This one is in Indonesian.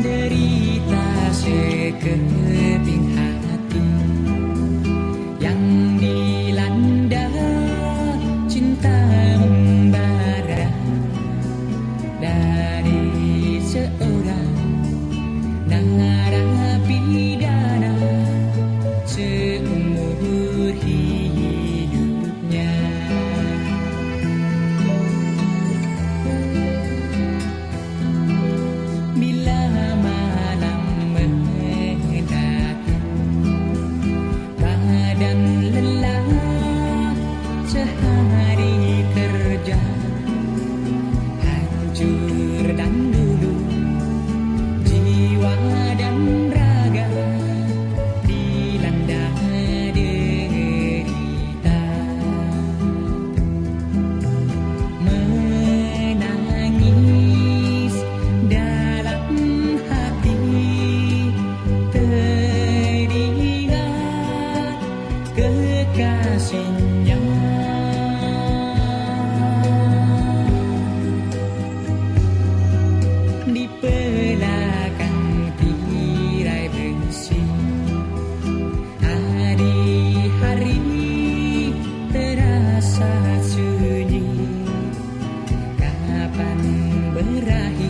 menderita sekeping hati. Yang dilanda cinta membara. Dari di belakang tirai bensin hari-hari terasa sunyi. Kapan berakhir?